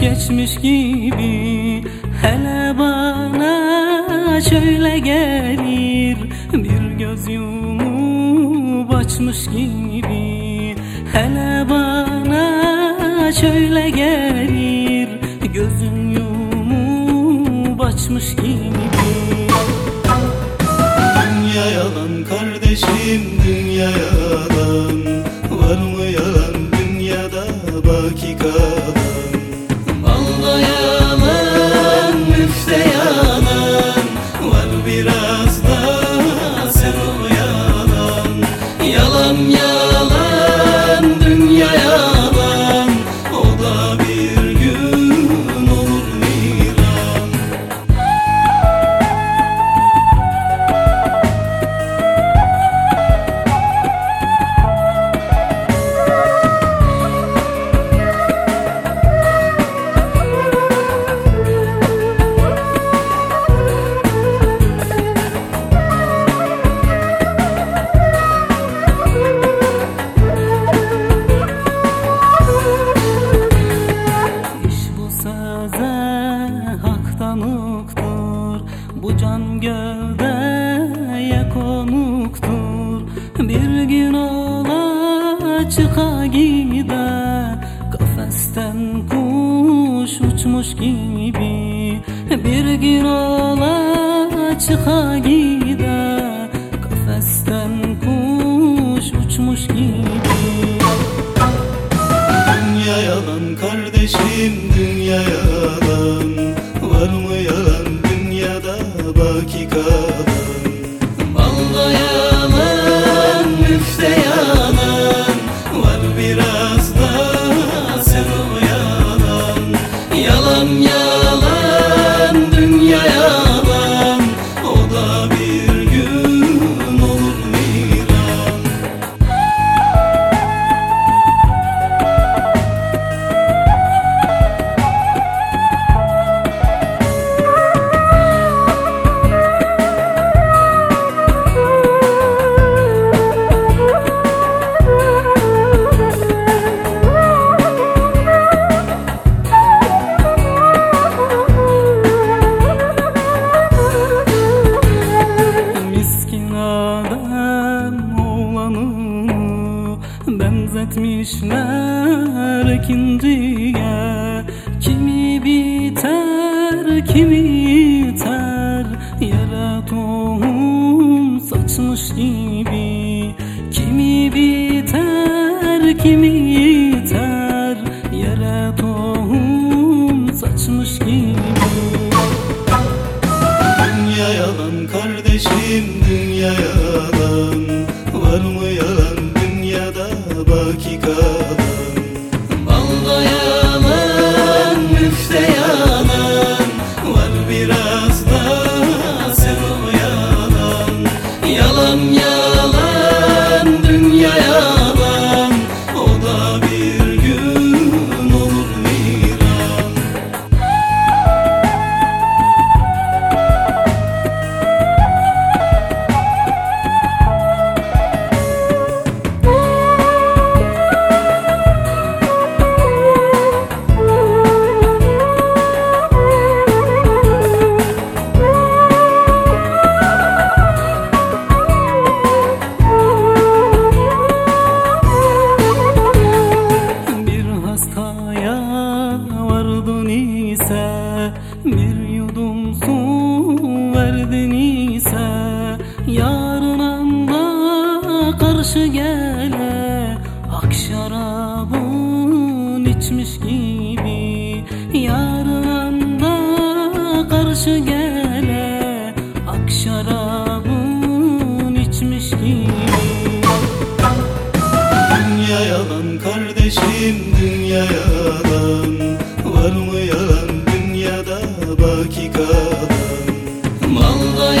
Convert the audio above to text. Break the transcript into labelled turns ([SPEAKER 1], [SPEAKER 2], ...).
[SPEAKER 1] geçmiş gibi. Hele bana şöyle gelir. Bir göz yumup açmış gibi. Hele bana şöyle gelir. Gözün yumup açmış gibi.
[SPEAKER 2] Dünya yalan kardeşim dünya yalan Var mı yalan dünyada baki kalan Bir gün
[SPEAKER 1] ola çıka gide Kafesten kuş uçmuş gibi. Bir gün ola çıka gide Kafesten kuş uçmuş gibi.
[SPEAKER 2] Dünya yalan kardeşim dünya yalan Var mı yalan dünyada baki kalan
[SPEAKER 1] benzetmişler ikinciye Kimi biter kimi yiter yere tohum saçmış gibi Kimi biter kimi
[SPEAKER 2] dünyada baki kalan Allah yalan müfte yalan Var biraz da sevap yalan Yalan yalan
[SPEAKER 1] geçmiş gibi Yarına karşı gele Ak şarabın içmiş gibi. Dünya yalan kardeşim dünya yalan. Var mı yalan dünyada baki kalan? Malla